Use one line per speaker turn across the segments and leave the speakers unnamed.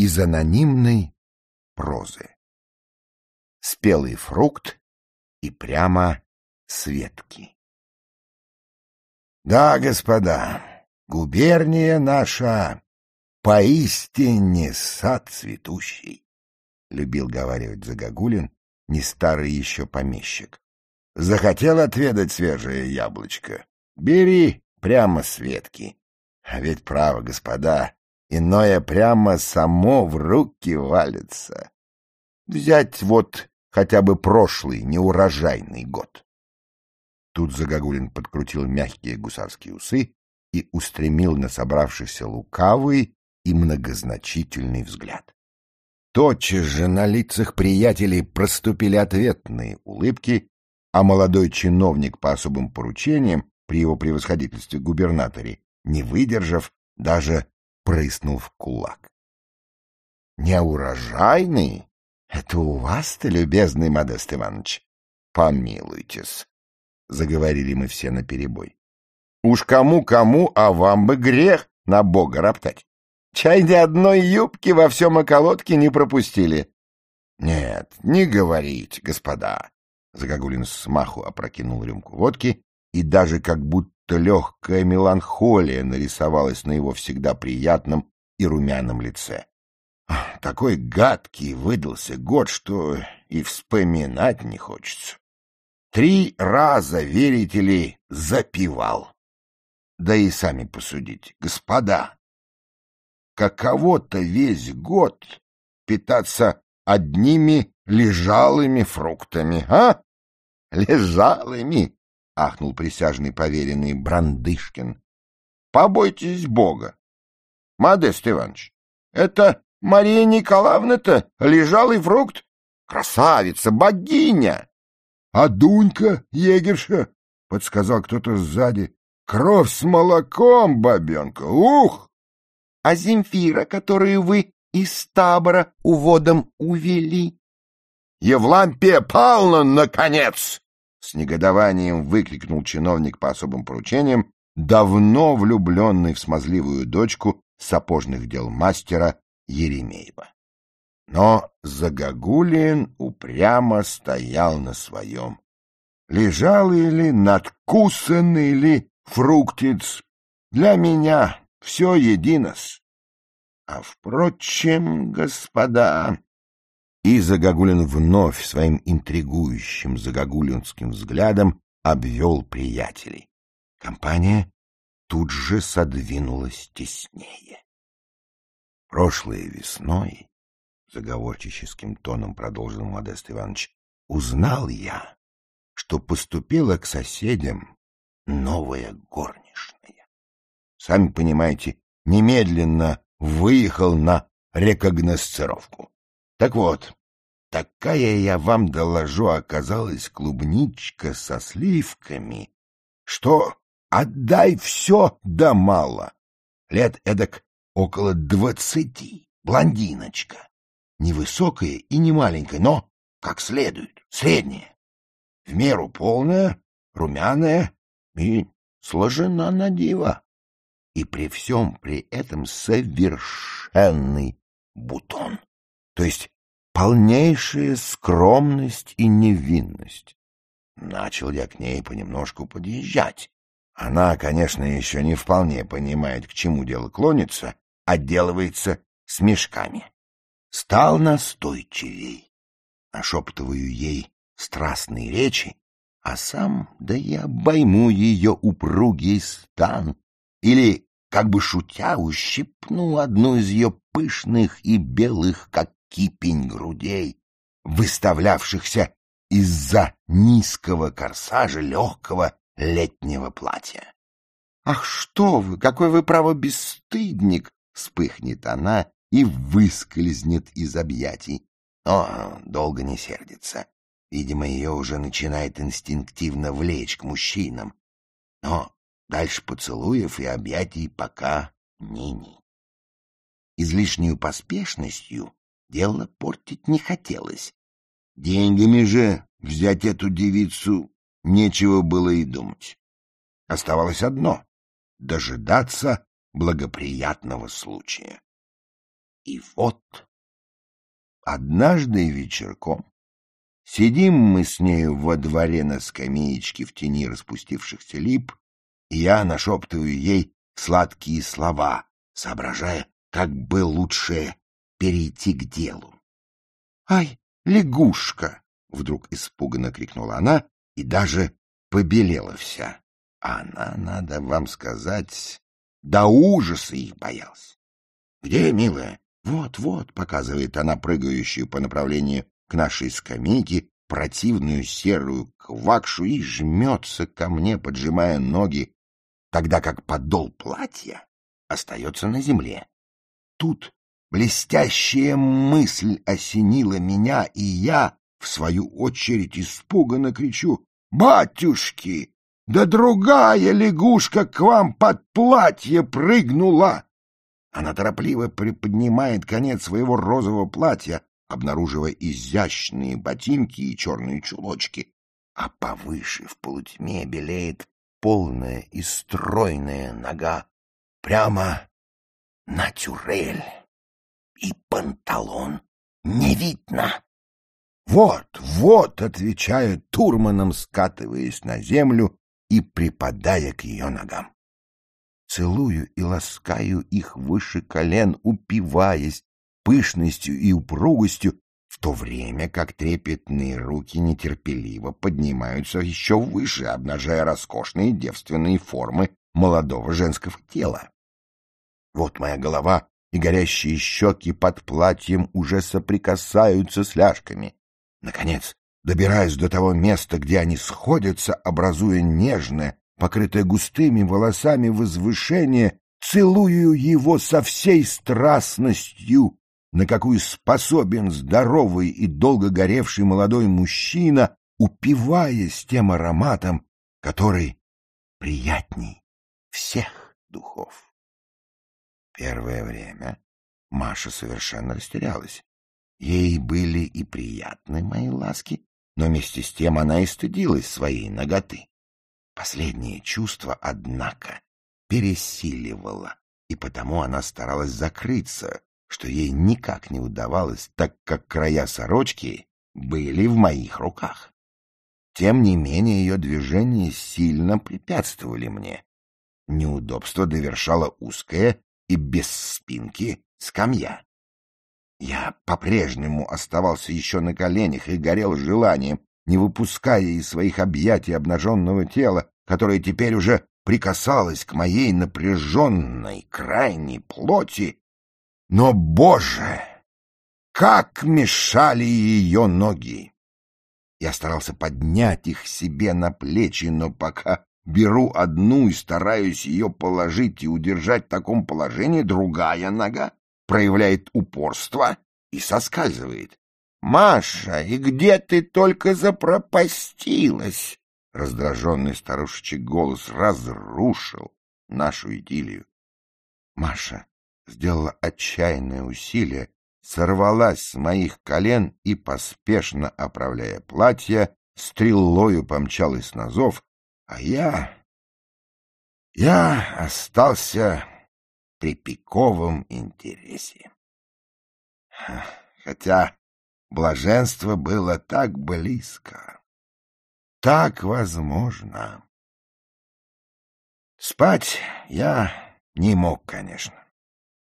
из анонимной прозы. Спелый фрукт и прямо с. Да, господа, губерния наша поистине сад цветущий, — любил говаривать Загогулин, не старый еще помещик. Захотел отведать свежее яблочко? Бери прямо с. А ведь право, господа, иное прямо само в руки валится. Взять вот хотя бы прошлый неурожайный год. Тут Загогулин подкрутил мягкие гусарские усы и устремил на собравшихся лукавый и многозначительный взгляд. Тотчас же на лицах приятелей проступили ответные улыбки, а молодой чиновник по особым поручениям при его превосходительстве губернаторе, не выдержав, даже прыснул в кулак. — Неурожайный? Это у вас-то, любезный Модест Иванович? Помилуйтесь, — заговорили мы все наперебой. Уж кому-кому, а вам бы грех на бога роптать. Чай ни одной юбки во всем околотке не пропустили. — Нет, не говорите, господа. Загогулин смаху опрокинул рюмку водки, и даже как будто легкая меланхолия нарисовалась на его всегда приятном и румяном лице. Такой гадкий выдался год, что и вспоминать не хочется. Три раза, верите ли, запивал. Да и сами посудите, господа, каково-то весь год питаться одними лежалыми фруктами, а? Лежалыми, — ахнул присяжный поверенный Брандышкин. — Побойтесь Бога. Модест Иванович, это Мария Николаевна-то лежалый фрукт? Красавица, богиня! — А Дунька, егерша, — подсказал кто-то сзади, — кровь с молоком, бабенка, ух! — А Земфира, которую вы из табора уводом увели? — Евлампия Павловна, наконец! С негодованием выкрикнул чиновник по особым поручениям, давно влюбленный в смазливую дочку сапожных дел мастера Еремеева. Но Загогулин упрямо стоял на своем. Лежал или надкусанный ли фруктиц, для меня все едино-с. А, впрочем, господа, и Загогулин вновь своим интригующим загогулинским взглядом обвел приятелей. Компания тут же содвинулась теснее. Прошлой весной, заговорческим тоном продолжил Модест Иванович, узнал я, что поступила к соседям новая горничная. Сами понимаете, немедленно выехал на рекогносцировку. Так вот, такая я вам доложу оказалась клубничка со сливками, что отдай все да мало. Лет эдак около двадцати, блондиночка. Невысокая и не маленькая, но как следует, средняя. В меру полная, румяная и сложена на диво. И при всем при этом совершенный бутон то есть полнейшая скромность и невинность. Начал я к ней понемножку подъезжать. Она, конечно, еще не вполне понимает, к чему дело клонится, отделывается смешками. Стал настойчивей. Нашептываю ей страстные речи, а сам, да я обойму ее упругий стан. Или, как бы шутя, ущипну одну из ее пышных и белых, как кипень грудей, выставлявшихся из-за низкого корсажа легкого летнего платья. «Ах, что вы! Какой вы, право, бесстыдник!» — вспыхнет она и выскользнет из объятий. О, долго не сердится. Видимо, ее уже начинает инстинктивно влечь к мужчинам. Но дальше поцелуев и объятий пока ни-ни. Излишнюю поспешностью дело портить не хотелось. Деньгами же взять эту девицу нечего было и думать. Оставалось одно — дожидаться благоприятного случая. И вот однажды вечерком сидим мы с нею во дворе на скамеечке в тени распустившихся лип, и я нашептываю ей сладкие слова, соображая, как бы лучше перейти к делу. — Ай, лягушка! — вдруг испуганно крикнула она и даже побелела вся. Она, надо вам сказать, до ужаса их боялась. — Где, милая? Вот-вот, — показывает она прыгающую по направлению к нашей скамейке противную серую квакшу и жмется ко мне, поджимая ноги, тогда как подол платья остается на земле. Тут блестящая мысль осенила меня, и я, в свою очередь, испуганно кричу «Батюшки! Да другая лягушка к вам под платье прыгнула!» Она торопливо приподнимает конец своего розового платья, обнаруживая изящные ботинки и черные чулочки, а повыше в полутьме белеет полная и стройная нога, прямо натюрель, и панталон не видно. «Вот, вот!» — отвечает Турманом, скатываясь на землю и припадая к ее ногам. Целую и ласкаю их выше колен, упиваясь пышностью и упругостью, в то время как трепетные руки нетерпеливо поднимаются еще выше, обнажая роскошные девственные формы молодого женского тела. Вот моя голова и горящие щеки под платьем уже соприкасаются с ляжками. Наконец, добираюсь до того места, где они сходятся, образуя нежное, покрытое густыми волосами возвышение, целую его со всей страстностью, на какую способен здоровый и долго горевший молодой мужчина, упиваясь тем ароматом, который приятней всех духов. Первое время Маша совершенно растерялась. Ей были и приятны мои ласки, но вместе с тем она и стыдилась своей ноготы. Последнее чувство, однако, пересиливало, и потому она старалась закрыться, что ей никак не удавалось, так как края сорочки были в моих руках. Тем не менее ее движения сильно препятствовали мне. Неудобство довершало узкая и без спинки скамья. Я по-прежнему оставался еще на коленях и горел желанием, не выпуская из своих объятий обнаженного тела, которое теперь уже прикасалось к моей напряженной крайней плоти, но, боже, как мешали ее ноги! Я старался поднять их себе на плечи, но пока беру одну и стараюсь ее положить и удержать в таком положении, другая нога проявляет упорство и соскальзывает. — Маша, и где ты только запропастилась? Раздраженный старушечий голос разрушил нашу идиллию. Маша сделала отчаянное усилие, сорвалась с моих колен и, поспешно оправляя платье, стрелою помчалась на зов, а я... Я остался при пиковом интересе. Хотя блаженство было так близко, так возможно. Спать я не мог, конечно.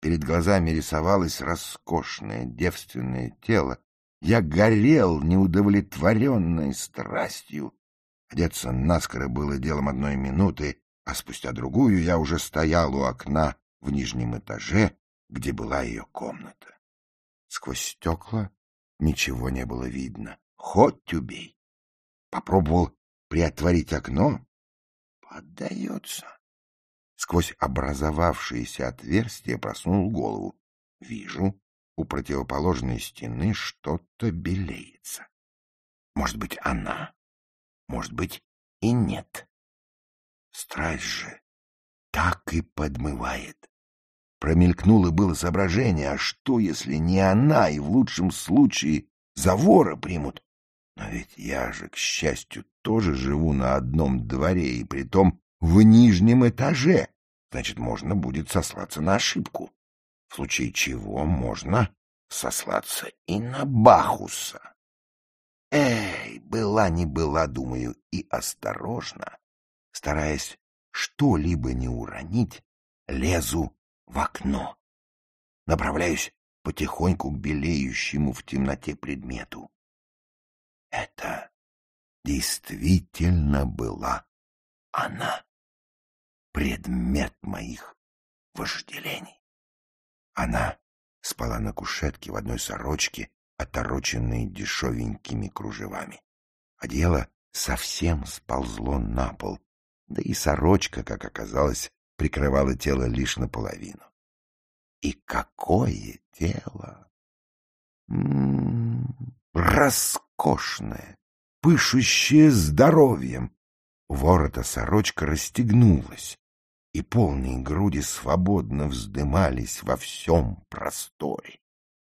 Перед глазами рисовалось роскошное девственное тело. Я горел неудовлетворенной страстью. Одеться наскоро было делом одной минуты, а спустя другую я уже стоял у окна в нижнем этаже, где была ее комната. Сквозь стекла ничего не было видно. Хоть убей. Попробовал приотворить окно. Поддается. Сквозь образовавшееся отверстие просунул голову. Вижу, у противоположной стены что-то белеется. Может быть, она, может быть, и нет. Страсть же так и подмывает. Промелькнуло было соображение, а что, если не она, и в лучшем случае за вора примут? Но ведь я же, к счастью, тоже живу на одном дворе, и притом в нижнем этаже, значит, можно будет сослаться на ошибку. в случае чего можно сослаться и на Бахуса. Эй, была не была, думаю, и осторожно, стараясь что-либо не уронить, лезу в окно. Направляюсь потихоньку к белеющему в темноте предмету. Это действительно была она, предмет моих вожделений. Она спала на кушетке в одной сорочке, отороченной дешевенькими кружевами. Одеяло совсем сползло на пол, да и сорочка, как оказалось, прикрывала тело лишь наполовину. И какое тело! М -м -м, роскошное, пышущее здоровьем. Ворота сорочка расстегнулась, и полные груди свободно вздымались во всем просторе.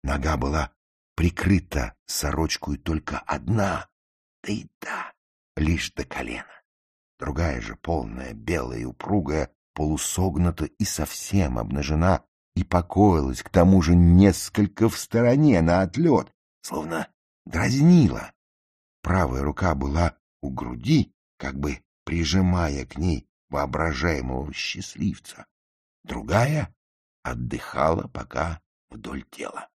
Нога была прикрыта сорочкой только одна, да и та лишь до колена. Другая же, полная, белая и упругая, полусогнута и совсем обнажена, и покоилась к тому же несколько в стороне на отлет, словно дразнила. Правая рука была у груди, как бы прижимая к ней воображаемого счастливца. Другая отдыхала пока вдоль тела.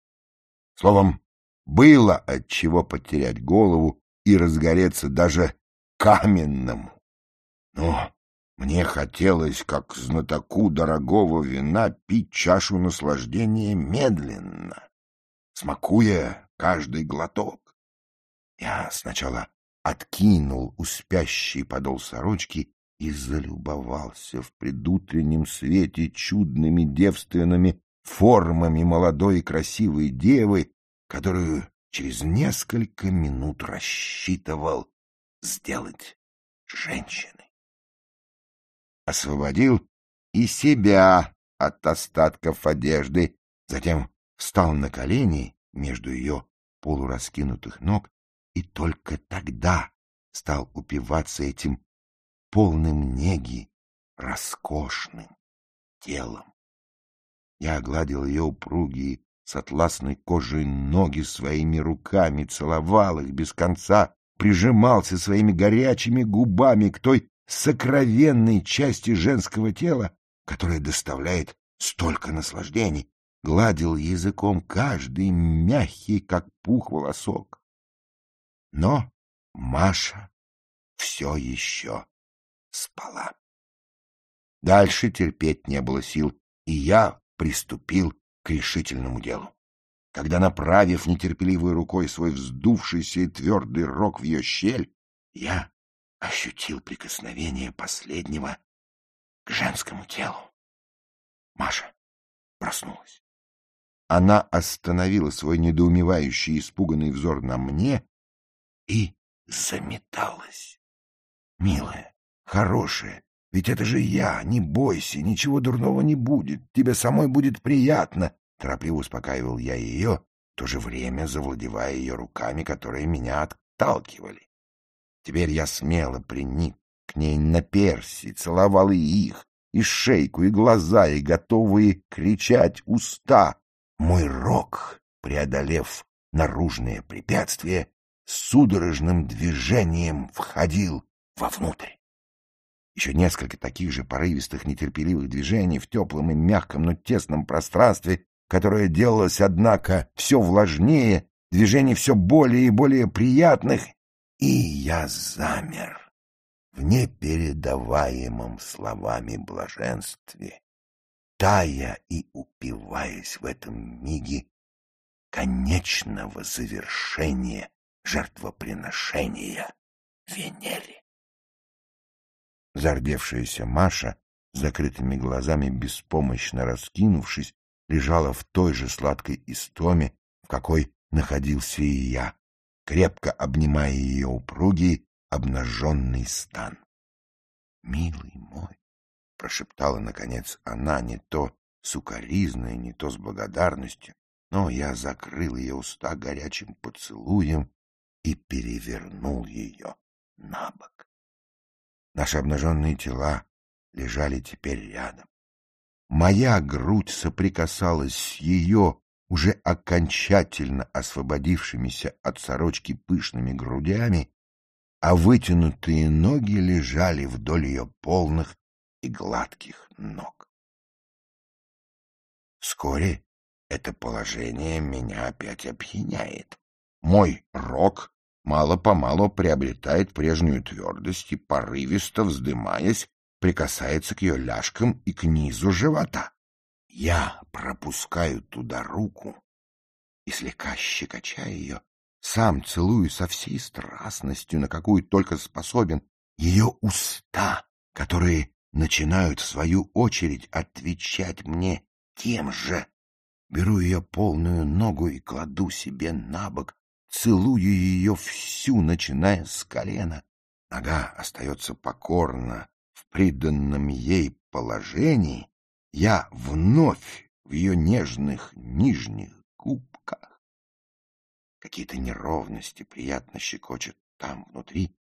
Словом, было от чего потерять голову и разгореться даже каменному. Но мне хотелось, как знатоку дорогого вина, пить чашу наслаждения медленно, смакуя каждый глоток. Я сначала откинул у спящей подол сорочки и залюбовался в предутреннем свете чудными девственными формами молодой и красивой девы, которую через несколько минут рассчитывал сделать женщиной. Освободил и себя от остатков одежды, затем встал на колени между ее полураскинутых ног и только тогда стал упиваться этим полным неги, роскошным телом. Я огладил ее упругие с атласной кожей ноги своими руками, целовал их без конца, прижимался своими горячими губами к той сокровенной части женского тела, которая доставляет столько наслаждений, гладил языком каждый мягкий, как пух, волосок. Но Маша все еще спала. Дальше терпеть не было сил, и я приступил к решительному делу. Когда, направив нетерпеливой рукой свой вздувшийся и твердый рог в ее щель, я ощутил прикосновение последнего к женскому телу. Маша проснулась. Она остановила свой недоумевающий и испуганный взор на мне и заметалась. Милая, хорошая, ведь это же я, не бойся, ничего дурного не будет, тебе самой будет приятно. Торопливо успокаивал я ее, в то же время завладевая ее руками, которые меня отталкивали. Теперь я смело приник к ней на перси, целовал и их, и шейку, и глаза, и готовые кричать уста. Мой рок, преодолев наружное препятствие, судорожным движением входил вовнутрь. Еще несколько таких же порывистых, нетерпеливых движений в теплом и мягком, но тесном пространстве, которое делалось, однако, все влажнее, движений все более и более приятных, и я замер в непередаваемом словами блаженстве, тая и упиваясь в этом миге конечного завершения жертвоприношения Венере. Зардевшаяся Маша, с закрытыми глазами беспомощно раскинувшись, лежала в той же сладкой истоме, в какой находился и я, крепко обнимая ее упругий, обнаженный стан. — Милый мой, — прошептала, наконец, она не то с укоризной, не то с благодарностью, но я закрыл ее уста горячим поцелуем и перевернул ее на бок. Наши обнаженные тела лежали теперь рядом. моя грудь соприкасалась с ее уже окончательно освободившимися от сорочки пышными грудями, а вытянутые ноги лежали вдоль ее полных и гладких ног. Вскоре это положение меня опять опьяняет. Мой рок мало-помалу приобретает прежнюю твердость и, порывисто вздымаясь, прикасается к ее ляжкам и к низу живота. Я пропускаю туда руку и, слегка щекоча ее, сам целую со всей страстностью, на какую только способен, ее уста, которые начинают, в свою очередь, отвечать мне тем же. Беру ее полную ногу и кладу себе на бок, целую ее всю, начиная с колена. Нога остается покорно в приданном ей положении. Я вновь в ее нежных нижних губках. Какие-то неровности приятно щекочут там внутри,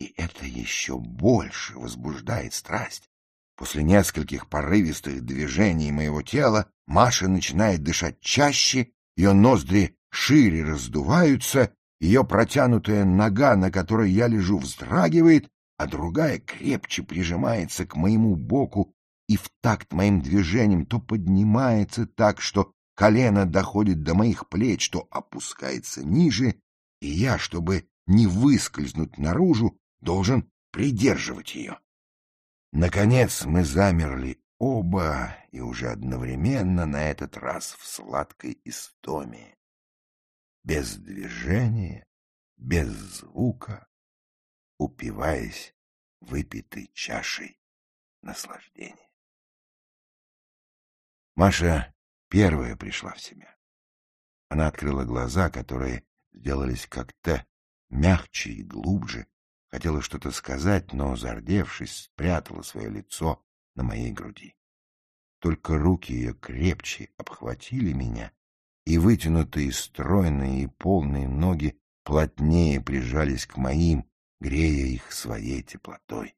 и это еще больше возбуждает страсть. После нескольких порывистых движений моего тела Маша начинает дышать чаще, ее ноздри шире раздуваются, ее протянутая нога, на которой я лежу, вздрагивает, а другая крепче прижимается к моему боку и в такт моим движением то поднимается так, что колено доходит до моих плеч, то опускается ниже, и я, чтобы не выскользнуть наружу, должен придерживать ее. Наконец мы замерли оба и уже одновременно на этот раз в сладкой истоме. Без движения, без звука, упиваясь выпитой чашей наслаждения. Маша первая пришла в себя. Она открыла глаза, которые сделались как-то мягче и глубже, Хотела что-то сказать, но, зардевшись, спрятала свое лицо на моей груди. Только руки ее крепче обхватили меня, и вытянутые, стройные и полные ноги плотнее прижались к моим, грея их своей теплотой.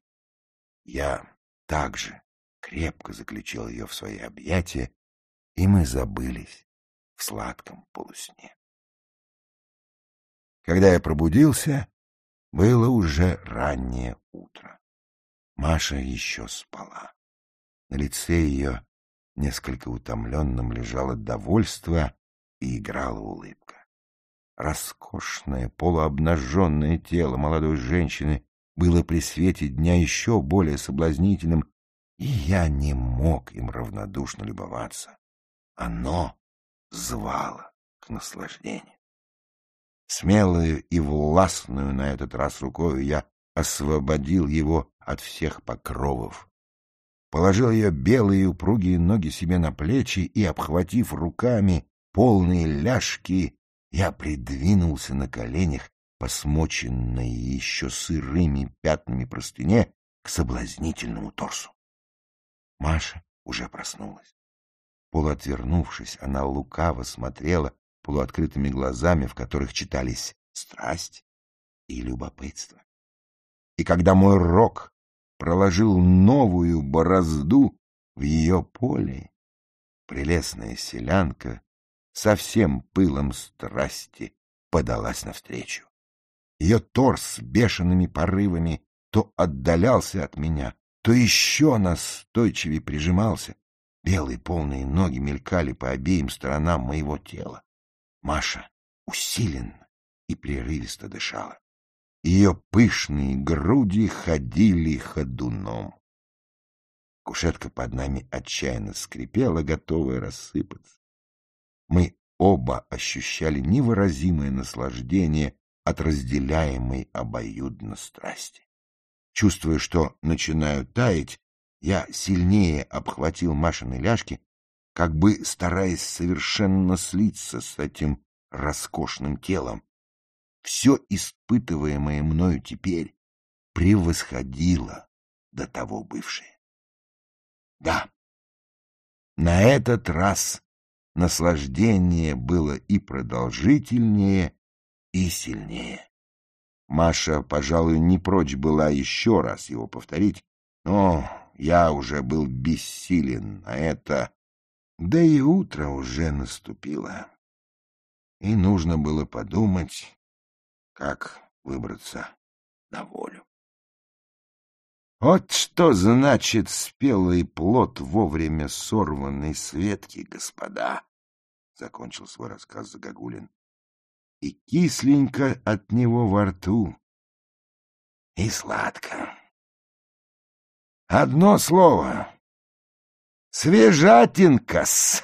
Я также крепко заключил ее в свои объятия, и мы забылись в сладком полусне. Когда я пробудился, было уже раннее утро. Маша еще спала. На лице ее, несколько утомленным, лежало довольство и играла улыбка. Роскошное, полуобнаженное тело молодой женщины было при свете дня еще более соблазнительным, и я не мог им равнодушно любоваться. Оно звало к наслаждению. Смелую и властную на этот раз рукою я освободил его от всех покровов. Положил ее белые упругие ноги себе на плечи и, обхватив руками полные ляжки, я придвинулся на коленях по смоченной еще сырыми пятнами простыне к соблазнительному торсу. Маша уже проснулась. Полуотвернувшись, она лукаво смотрела полуоткрытыми глазами, в которых читались страсть и любопытство. И когда мой рок проложил новую борозду в ее поле, прелестная селянка со всем пылом страсти подалась навстречу. Ее торс с бешеными порывами то отдалялся от меня, то еще настойчивее прижимался. Белые полные ноги мелькали по обеим сторонам моего тела. Маша усиленно и прерывисто дышала. Ее пышные груди ходили ходуном. Кушетка под нами отчаянно скрипела, готовая рассыпаться. Мы оба ощущали невыразимое наслаждение от разделяемой обоюдно страсти. Чувствуя, что начинаю таять, я сильнее обхватил Машины ляжки как бы стараясь совершенно слиться с этим роскошным телом. Все испытываемое мною теперь превосходило до того бывшее. Да, на этот раз наслаждение было и продолжительнее, и сильнее. Маша, пожалуй, не прочь была еще раз его повторить, но я уже был бессилен на это, да и утро уже наступило. И нужно было подумать, как выбраться на волю. Вот что значит спелый плод вовремя сорванной с ветки, господа, — закончил свой рассказ Загогулин. И кисленько от него во рту, и сладко. Одно слово — свежатинка-с.